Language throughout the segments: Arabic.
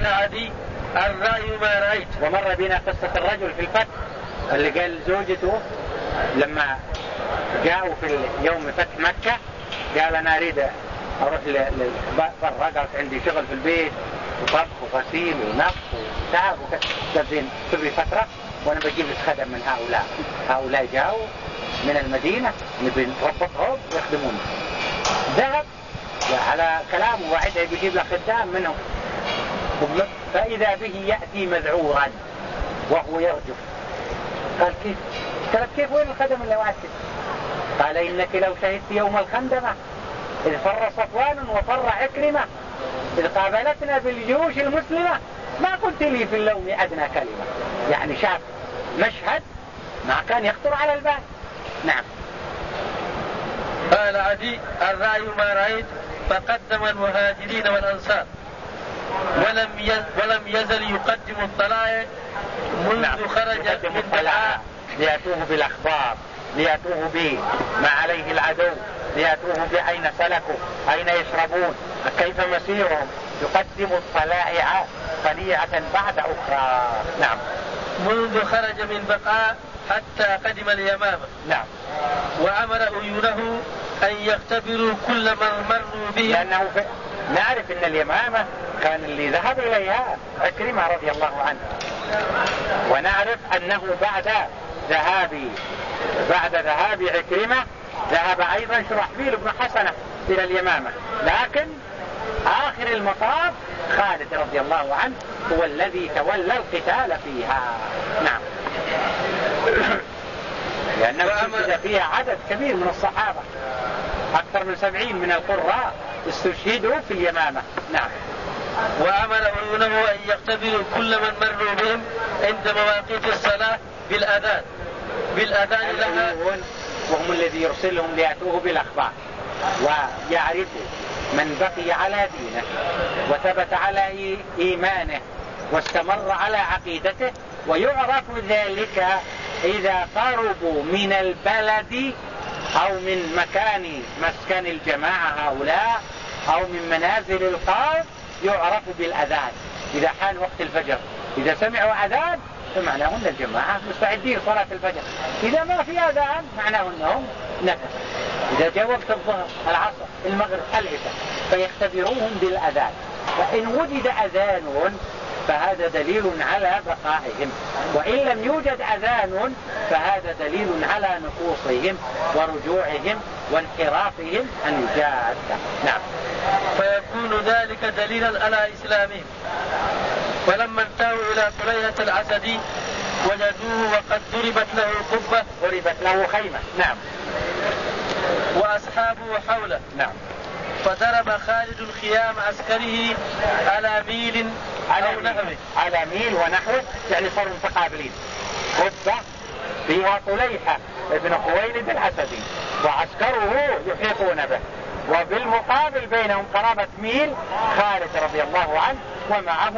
قال عدي الرأي ما رأيت. ومر بنا قصة الرجل في الفتح اللي قال زوجته لما جاءوا في يوم فتح مكة قال أنا أريد أروح برا قالت عندي شغل في البيت وطبخ وغسيل ونفخ وتعب زين تبي فترة وأنا بجيب لك خدم من هؤلاء. هؤلاء جاءوا من المدينة نبي نربطهم يخدمون ذهب على كلامه وعدة بيجيب له خدام منهم. فإذا به يأتي مذعورا وهو يرجف قال كيف؟ قالت كيف؟ وين الخدم اللي وعدتك قال إنك لو شهدت يوم الخندمة إذ فر صفوان وفر عكرمة إذ قابلتنا بالجيوش المسلمة ما قلت لي في اللوم أدنى كلمة. يعني شاف مشهد ما كان يخطر على البال. نعم. قال عدي الرأي ما رأيت فقدم المهاجرين والأنصار. ولم ولم يزل يقدم الطلائع منذ نعم. خرج من الطلائع ليأتوه بالأخبار ليأتوه بما عليه العدو ليأتوه بأين سلكوا أين يشربون كيف مسيرهم يقدم الطلائع طليعة بعد أخرى. نعم. منذ خرج من بقاء حتى قدم اليمامة. نعم. وأمر عيونه أن يختبروا كل من مروا به. لأنه في... نعرف أن اليمامة كان اللي ذهب إليها عكرمة رضي الله عنه. ونعرف أنه بعد ذهاب بعد ذهاب عكرمة ذهب أيضا شرحبيل بن حسنة إلى اليمامة. لكن آخر المطاف خالد رضي الله عنه هو الذي تولى القتال فيها. نعم. لأنه استشهد فيها عدد كبير من الصحابة. أكثر من سبعين من القراء استشهدوا في اليمامة. نعم. وأمر عيونه أن يختبروا كل من مروا بهم عند مواقيت الصلاة بالأذان. بالأذان لها. وهم الذي يرسلهم ليأتوه بالأخبار. ويعرفوا من بقي على دينه وثبت على إيمانه واستمر على عقيدته ويعرف ذلك إذا قربوا من البلد أو من مكان مسكن الجماعة هؤلاء أو من منازل القوم يعرف بالأذان. إذا حان وقت الفجر. إذا سمعوا أذان فمعناه أن الجماعة مستعدين صلاة الفجر. إذا ما في أذان معناه أنهم نفس. إذا جاء وقت الظهر العصر المغرب العشاء فيختبروهم بالأذان. فإن وجد أذان فهذا دليل على بقائهم. وإن لم يوجد أذان فهذا دليل على نقوصهم ورجوعهم وانحرافهم عن الجادة. نعم. فيكون ذلك دليلا على إسلامهم. فلما انتهوا إلى طليهة الأسدي وجدوه وقد ضربت له قبة. ضربت له خيمة. نعم. وأصحابه حوله. نعم. فضرب خالد خيام عسكره على ميل على نحوه. على ميل ونحوه يعني صاروا متقابلين. قبة فيها طليحة ابن خويلد الأسدي وعسكره يحيطون به. وبالمقابل بينهم قرابة ميل خالد رضي الله عنه ومعه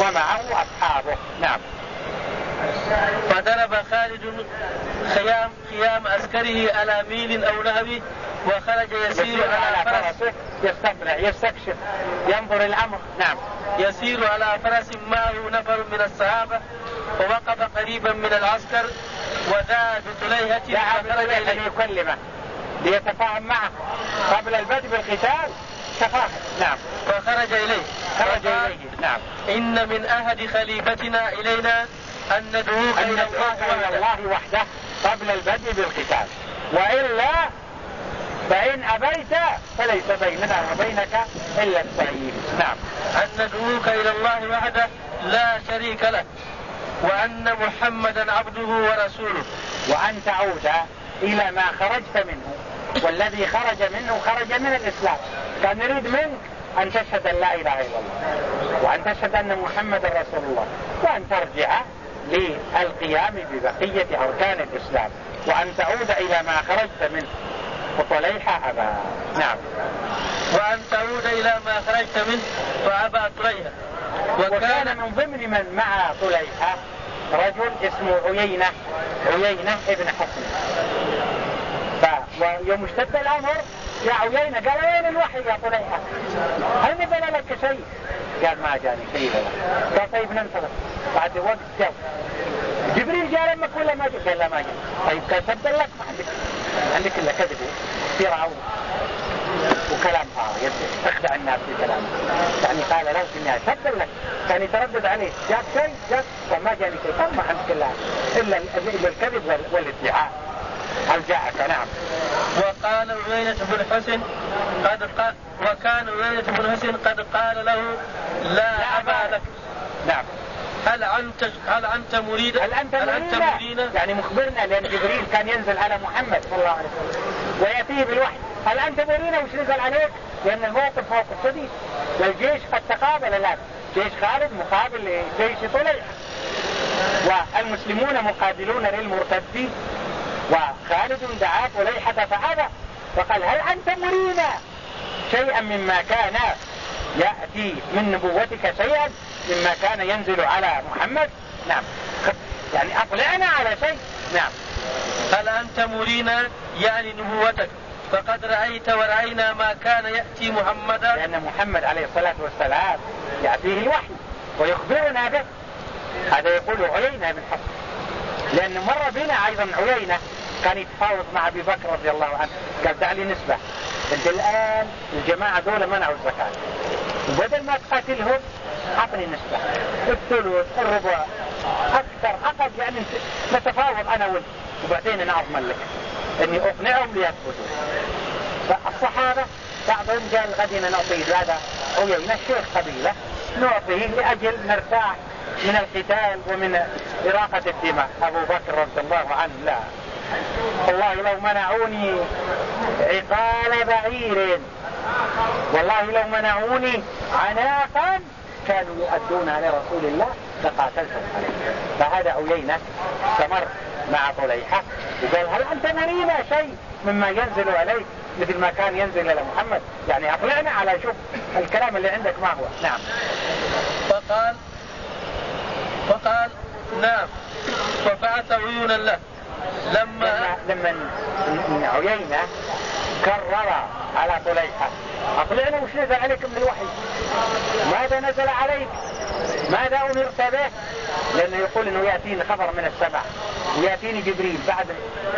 ومعه أصحابه. نعم. فضرب خالد خيام خيام عسكره على ميل أو نهب وخرج يسير على فرس يستقرع يستكشف ينظر الأمر. نعم. يسير على فرس معه نفر من الصحابة ووقف قريبا من العسكر وذا بطليهة فخرج إليه. يكلمه ليتفاهم معه. قبل البدء بالقتال تفاهم نعم. فخرج إليه. خرج إليه. نعم. إن من أهد خليفتنا إلينا أن ندعوك إلى الله, الله وحده قبل البدء بالقتال. وإلا فإن أبيت فليس بيننا وبينك إلا السعيد. نعم. أن ندعوك إلى الله وحده لا شريك له وأن محمدا عبده ورسوله. وأن تعود إلى ما خرجت منه والذي خرج منه خرج من الإسلام. كان يريد منك أن تشهد أن لا إله إلا الله وأن تشهد أن محمد رسول الله وأن ترجع للقيام ببقية أركان الإسلام. وأن تعود إلى ما خرجت منه. وطليحة أبا. نعم. وأن تعود إلى ما خرجت منه فأبى طليحة. وكان من ضمن من مع طليحة رجل اسمه عيينة عيينة ابن حسن. ويوم اشتد الأمر يا عيينة قال وين الوحي يا طليحة؟ هل نزل لك شيء؟ قال ما جاني شيء ولا. قال طيب ننتظر. بعد وقت جو جبريل جاء لمك ولا ما جاء. قال لا ما جاء. طيب كان تبدل لك؟ ما عندك. عندك الا كذب افتراء وكلام فاضي اخدع الناس في كلامه. يعني قال له في النهاية تبدل لك. كان يتردد عليه جاك شيء؟ جاك؟ فما جاني شيء. ما عندك إلا الا الكذب والادعاء. هل جاءك؟ نعم. وقال عيينة بن حسن قد قال وكان عيينة بن حسن قد قال له لا, لا أبا. لك. نعم. هل أنت هل أنت مريد هل أنت, هل أنت مرينا يعني مخبرنا لأن جبريل كان ينزل على محمد صلى الله عليه وسلم. ويأتيه بالوحي. هل أنت مرينا وش نزل عليك؟ لأن الموقف موقف شديد. والجيش قد تقابل الآن. جيش خالد مقابل جيش طليحة والمسلمون مقابلون للمرتدين. وخالد دعا طليحة فأبى فقال هل أنت مرينا شيئا مما كان يأتي من نبوتك شيئا؟ مما كان ينزل على محمد. نعم. يعني أطلعنا على شيء. نعم. هل أنت مرينا يعني نبوتك؟ فقد رأيت ورأينا ما كان يأتي محمدا لأن محمد عليه الصلاة والسلام يأتيه الوحي ويخبرنا به. هذا يقول عيينة بن حصن لأن مر بنا أيضا عيينة كان يتفاوض مع أبي بكر رضي الله عنه. قال دع لي نسبة. انت الآن الجماعة دول منعوا الزكاة. وبدل ما تقاتلهم أعطني نسبة الثلث الربع أكثر. أقل يعني نتفاوض أنا وأنت. وبعدين أنا أضمن لك أني أقنعهم ليثبتوا. فالصحابة بعضهم قال غدنا نعطيه هذا. عيينة الشيخ قبيلة. نعطيه لأجل نرتاح من القتال ومن إراقة الدماء. أبو بكر رضي الله عنه لا. والله لو منعوني عقال بعير. والله لو منعوني عناقا كانوا يؤدونها لرسول الله لقاتلتهم عليه. فهذا عيينة استمر مع طليحة وقال هل أنت مرينا شيء مما ينزل عليك مثل ما كان ينزل إلى محمد؟ يعني أطلعنا على شوف الكلام اللي عندك ما هو. نعم. فقال فقال نعم. وبعث عيونا له. لما لما, لما عيينة كرر على طليحة أطلعنا وش نزل عليك من الوحي؟ ماذا نزل عليك؟ ماذا أمرت به؟ لأنه يقول أنه يأتيني خبر من السماء. ويأتيني جبريل بعد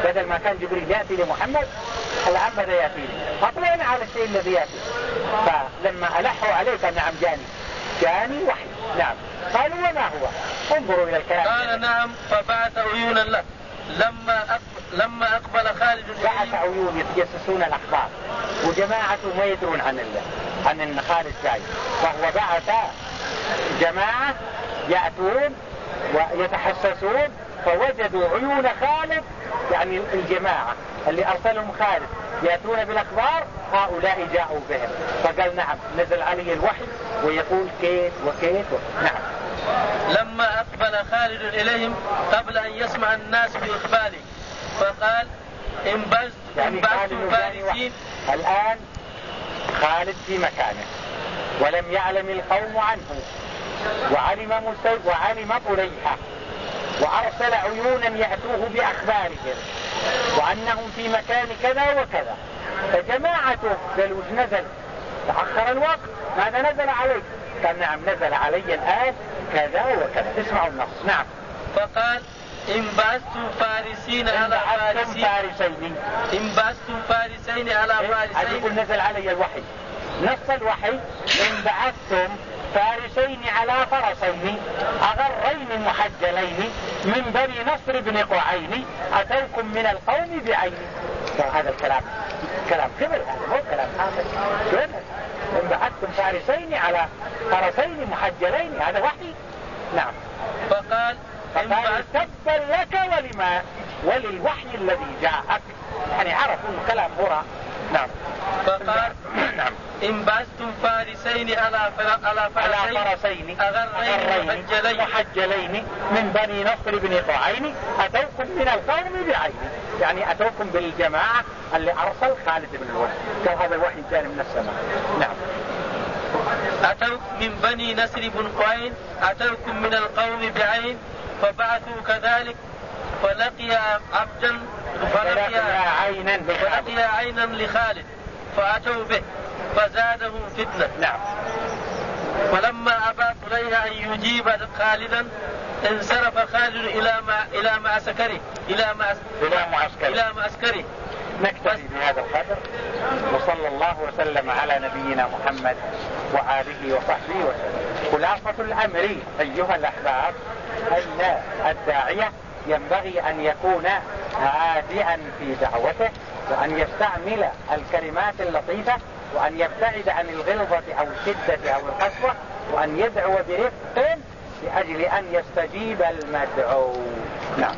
بدل ما كان جبريل يأتي لمحمد الآن بدأ يأتيني. أطلعنا على الشيء الذي يأتي. فلما ألحوا عليك نعم جاني. جاني وحي. نعم. قالوا وما هو؟ انظروا إلى الكلام. قال نعم فبعث عيونا له. لما أقبل لما أقبل خالد بعث عيون يتجسسون الأخبار. وجماعته ما يدرون عن الله عن إن خالد جاي. فهو بعث جماعة يأتون ويتحسسون فوجدوا عيون خالد يعني الجماعة اللي أرسلهم خالد يأتون بالأخبار هؤلاء جاءوا بهم. فقال نعم نزل علي الوحي ويقول كيف وكيف. نعم. لما أقبل خالد إليهم قبل أن يسمع الناس بإقباله. فقال إن بزت يعني فارسين الآن خالد في مكانه ولم يعلم القوم عنه وعلم مسي وعلم طليحة وأرسل عيونا يأتوه بأخبارهم وأنهم في مكان كذا وكذا. فجماعته قالوا نزل. تأخر الوقت. ماذا نزل عليك؟ قال نعم نزل علي الآن كذا وكذا. اسمعوا النص. نعم. فقال إن بعثتم فارسين على فارسين فارسين. إن بعثتم فارسين على فارسين. يقول نزل علي الوحي. نص الوحي. إن بعثتم فارسين على فرسين. أغرين محجلين. من بني نصر بن قعين. أتوكم من القوم بعين. هذا الكلام. كلام كبر هذا مو كلام حاصل إن بعثتم فارسين على فرسين محجلين. هذا وحي. نعم. فقال فقال تبا لك ولما وللوحي الذي جاءك. يعني عرفوا كلام هراء نعم. فقال نعم. إن بعثتم فارسين على على فرسين, أغرين محجلين, محجلين من بني نصر بن طعين أتوكم من القوم بعين. يعني أتوكم بالجماعة اللي أرسل خالد بن الوليد. كان هذا الوحي كان من السماء. نعم. أتوا من بني نسر بن قعين أتوكم من القوم بعين. فبعثوا كذلك فلقي عبدا فلقي عينا فلقي عينا لخالد فأتوا به فزادهم فتنة. نعم. فلما أبى طليها أن يجيب خالدا انصرف خالد إلى ما إلى معسكره إلى ما إلى معسكره إلى معسكره نكتفي بهذا القدر. وصلى الله وسلم على نبينا محمد وآله وصحبه وسلم. خلاصة الأمر أيها الأحباب. أن الداعية ينبغي أن يكون هادئا في دعوته وأن يستعمل الكلمات اللطيفة وأن يبتعد عن الغلظة أو الشدة أو القسوة وأن يدعو برفق لأجل أن يستجيب المدعو. نعم.